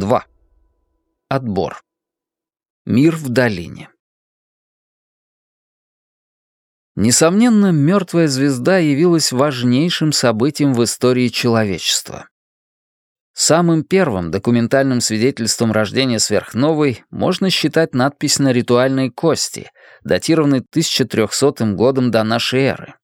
2. Отбор. Мир в долине. Несомненно, мертвая звезда явилась важнейшим событием в истории человечества. Самым первым документальным свидетельством рождения сверхновой можно считать надпись на ритуальной кости, датированной 1300 годом до нашей эры.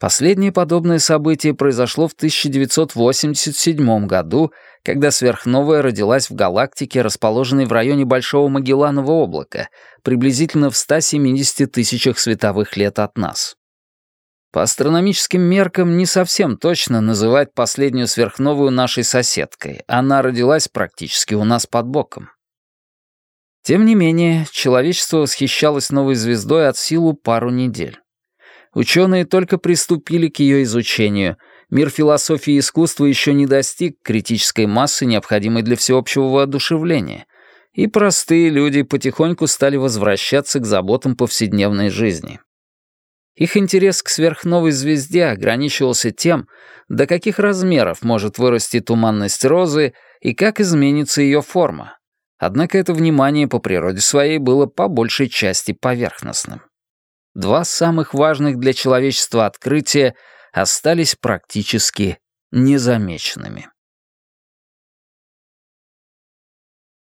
Последнее подобное событие произошло в 1987 году, когда сверхновая родилась в галактике, расположенной в районе Большого Магелланова облака, приблизительно в 170 тысячах световых лет от нас. По астрономическим меркам не совсем точно называть последнюю сверхновую нашей соседкой. Она родилась практически у нас под боком. Тем не менее, человечество восхищалось новой звездой от силу пару недель. Ученые только приступили к ее изучению. Мир философии и искусства еще не достиг критической массы, необходимой для всеобщего воодушевления. И простые люди потихоньку стали возвращаться к заботам повседневной жизни. Их интерес к сверхновой звезде ограничивался тем, до каких размеров может вырасти туманность розы и как изменится ее форма. Однако это внимание по природе своей было по большей части поверхностным. Два самых важных для человечества открытия остались практически незамеченными.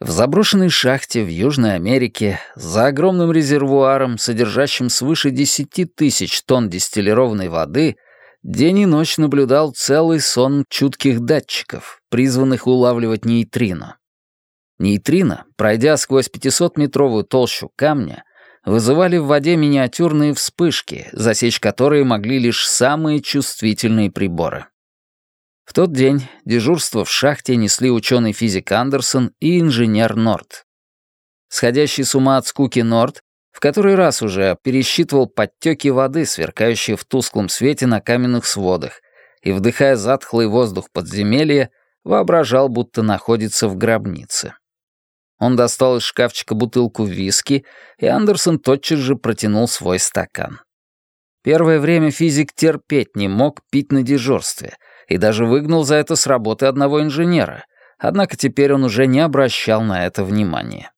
В заброшенной шахте в Южной Америке за огромным резервуаром, содержащим свыше 10 тысяч тонн дистиллированной воды, день и ночь наблюдал целый сон чутких датчиков, призванных улавливать нейтрино. Нейтрино, пройдя сквозь 500-метровую толщу камня, вызывали в воде миниатюрные вспышки, засечь которые могли лишь самые чувствительные приборы. В тот день дежурство в шахте несли ученый-физик Андерсон и инженер Норт. Сходящий с ума от скуки Норт в который раз уже пересчитывал подтеки воды, сверкающие в тусклом свете на каменных сводах, и, вдыхая затхлый воздух подземелья, воображал, будто находится в гробнице. Он достал из шкафчика бутылку виски, и Андерсон тотчас же протянул свой стакан. Первое время физик терпеть не мог пить на дежурстве — и даже выгнал за это с работы одного инженера, однако теперь он уже не обращал на это внимания.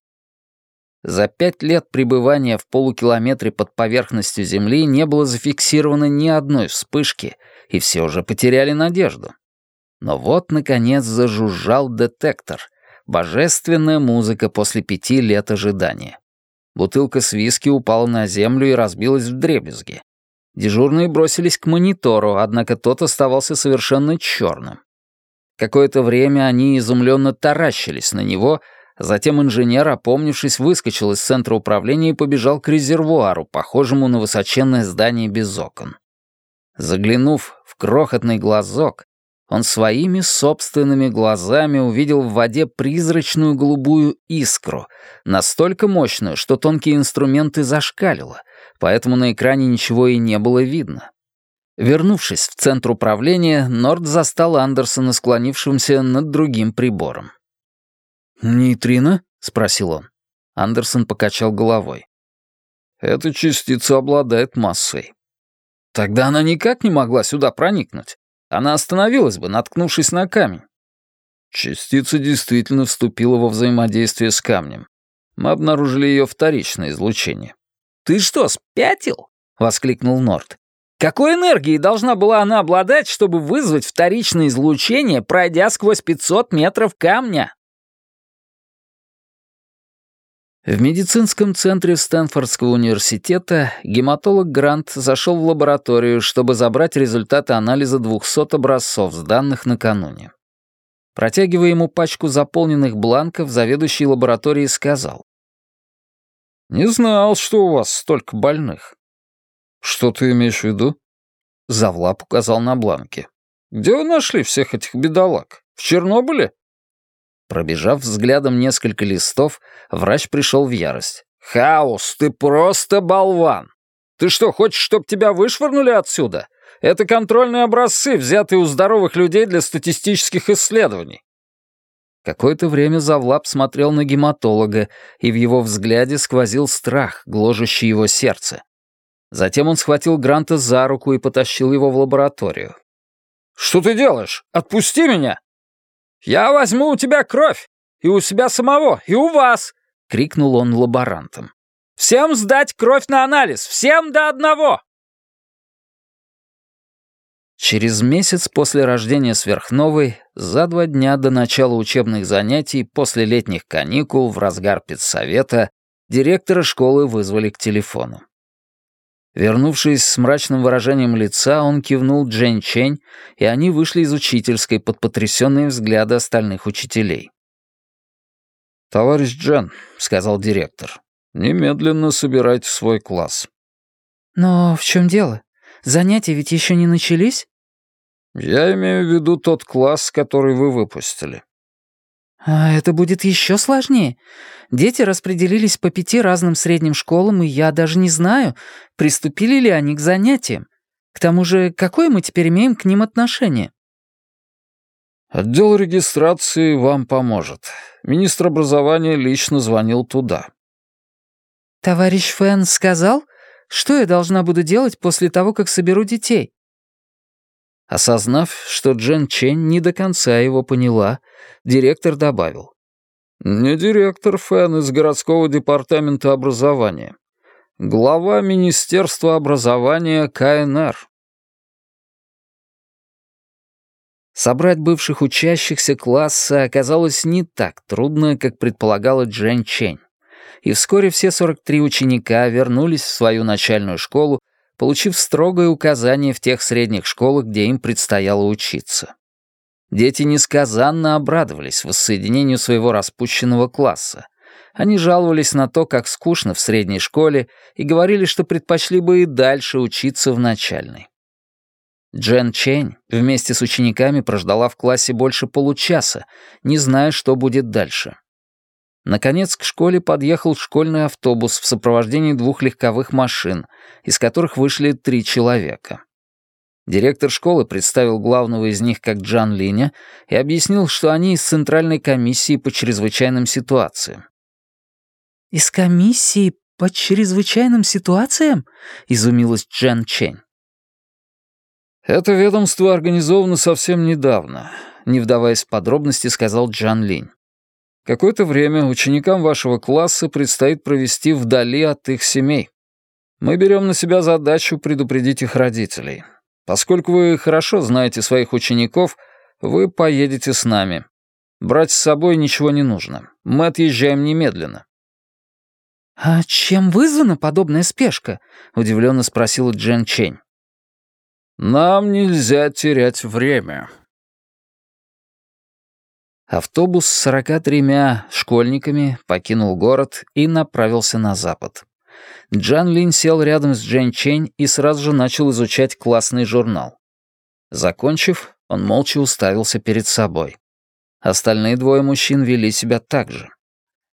За пять лет пребывания в полукилометре под поверхностью Земли не было зафиксировано ни одной вспышки, и все уже потеряли надежду. Но вот, наконец, зажужжал детектор. Божественная музыка после пяти лет ожидания. Бутылка с виски упала на землю и разбилась в дребезги. Дежурные бросились к монитору, однако тот оставался совершенно черным. Какое-то время они изумленно таращились на него, затем инженер, опомнившись, выскочил из центра управления и побежал к резервуару, похожему на высоченное здание без окон. Заглянув в крохотный глазок, он своими собственными глазами увидел в воде призрачную голубую искру, настолько мощную, что тонкие инструменты зашкалило, поэтому на экране ничего и не было видно. Вернувшись в центр управления, Норд застал Андерсона, склонившимся над другим прибором. «Нейтрино?» — спросил он. Андерсон покачал головой. «Эта частица обладает массой». «Тогда она никак не могла сюда проникнуть. Она остановилась бы, наткнувшись на камень». Частица действительно вступила во взаимодействие с камнем. Мы обнаружили ее вторичное излучение. «Ты что, спятил?» — воскликнул Норт. «Какой энергией должна была она обладать, чтобы вызвать вторичное излучение, пройдя сквозь 500 метров камня?» В медицинском центре Стэнфордского университета гематолог Грант зашел в лабораторию, чтобы забрать результаты анализа 200 образцов с данных накануне. Протягивая ему пачку заполненных бланков, заведующий лабораторией сказал. «Не знал, что у вас столько больных». «Что ты имеешь в виду?» Завлап указал на бланке. «Где вы нашли всех этих бедолаг? В Чернобыле?» Пробежав взглядом несколько листов, врач пришел в ярость. «Хаус, ты просто болван! Ты что, хочешь, чтобы тебя вышвырнули отсюда? Это контрольные образцы, взятые у здоровых людей для статистических исследований. Какое-то время Завлап смотрел на гематолога, и в его взгляде сквозил страх, гложущий его сердце. Затем он схватил Гранта за руку и потащил его в лабораторию. «Что ты делаешь? Отпусти меня!» «Я возьму у тебя кровь, и у себя самого, и у вас!» — крикнул он лаборантам. «Всем сдать кровь на анализ! Всем до одного!» Через месяц после рождения сверхновой, за два дня до начала учебных занятий, после летних каникул, в разгар педсовета, директора школы вызвали к телефону. Вернувшись с мрачным выражением лица, он кивнул Джен Чень, и они вышли из учительской под потрясенные взгляды остальных учителей. «Товарищ Джен», — сказал директор, — «немедленно собирайте свой класс». «Но в чем дело? Занятия ведь еще не начались?» «Я имею в виду тот класс, который вы выпустили». «А это будет еще сложнее. Дети распределились по пяти разным средним школам, и я даже не знаю, приступили ли они к занятиям. К тому же, какое мы теперь имеем к ним отношение?» «Отдел регистрации вам поможет. Министр образования лично звонил туда». «Товарищ Фэн сказал, что я должна буду делать после того, как соберу детей?» Осознав, что Джен Чен не до конца его поняла, директор добавил. «Не директор Фэн из городского департамента образования. Глава Министерства образования КНР». Собрать бывших учащихся класса оказалось не так трудно, как предполагала Джен Чень. И вскоре все 43 ученика вернулись в свою начальную школу, получив строгое указание в тех средних школах, где им предстояло учиться. Дети несказанно обрадовались воссоединению своего распущенного класса. Они жаловались на то, как скучно в средней школе, и говорили, что предпочли бы и дальше учиться в начальной. Джен Чень вместе с учениками прождала в классе больше получаса, не зная, что будет дальше. Наконец к школе подъехал школьный автобус в сопровождении двух легковых машин, из которых вышли три человека. Директор школы представил главного из них как Джан Линя и объяснил, что они из Центральной комиссии по чрезвычайным ситуациям. «Из комиссии по чрезвычайным ситуациям?» — изумилась Джан Чень. «Это ведомство организовано совсем недавно», — не вдаваясь в подробности, сказал Джан Линь. «Какое-то время ученикам вашего класса предстоит провести вдали от их семей. Мы берем на себя задачу предупредить их родителей. Поскольку вы хорошо знаете своих учеников, вы поедете с нами. Брать с собой ничего не нужно. Мы отъезжаем немедленно». «А чем вызвана подобная спешка?» — удивленно спросила Джен Чень. Нам нельзя терять время. Автобус с 43 школьниками покинул город и направился на запад. Джан Лин сел рядом с Джен Чень и сразу же начал изучать классный журнал. Закончив, он молча уставился перед собой. Остальные двое мужчин вели себя так же.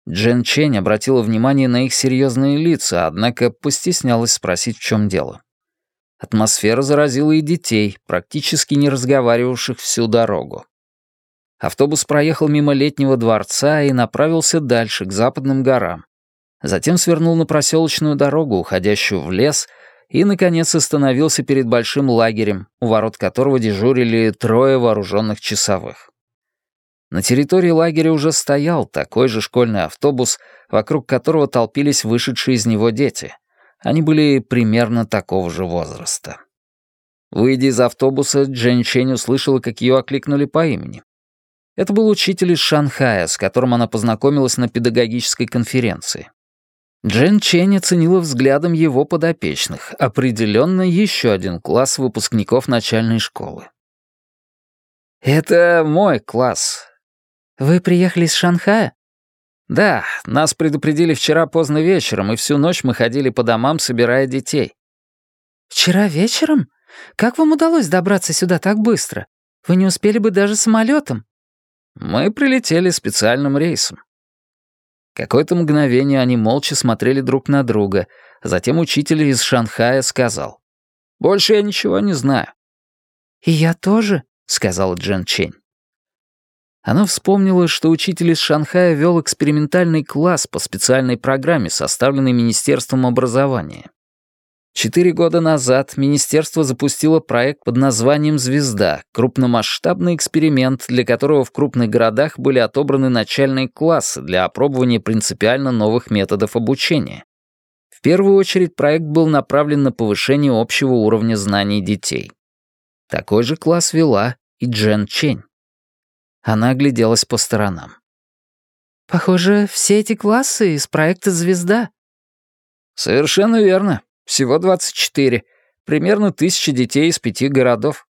Джен Чень обратила внимание на их серьезные лица, однако постеснялась спросить, в чем дело. Атмосфера заразила и детей, практически не разговаривавших всю дорогу. Автобус проехал мимо летнего дворца и направился дальше, к западным горам. Затем свернул на проселочную дорогу, уходящую в лес, и, наконец, остановился перед большим лагерем, у ворот которого дежурили трое вооруженных часовых. На территории лагеря уже стоял такой же школьный автобус, вокруг которого толпились вышедшие из него дети. Они были примерно такого же возраста. Выйдя из автобуса, Джен Чень услышала, как ее окликнули по имени. Это был учитель из Шанхая, с которым она познакомилась на педагогической конференции. Джен Чень оценила взглядом его подопечных, определенно еще один класс выпускников начальной школы. «Это мой класс». «Вы приехали из Шанхая?» «Да, нас предупредили вчера поздно вечером, и всю ночь мы ходили по домам, собирая детей». «Вчера вечером? Как вам удалось добраться сюда так быстро? Вы не успели бы даже самолетом. Мы прилетели специальным рейсом. Какое-то мгновение они молча смотрели друг на друга, затем учитель из Шанхая сказал. «Больше я ничего не знаю». «И я тоже», — сказала Джен Чень. Она вспомнила, что учитель из Шанхая вел экспериментальный класс по специальной программе, составленной Министерством образования. Четыре года назад министерство запустило проект под названием «Звезда», крупномасштабный эксперимент, для которого в крупных городах были отобраны начальные классы для опробования принципиально новых методов обучения. В первую очередь проект был направлен на повышение общего уровня знаний детей. Такой же класс вела и Джен Чень. Она огляделась по сторонам. «Похоже, все эти классы из проекта «Звезда». «Совершенно верно. Всего 24. Примерно тысяча детей из пяти городов.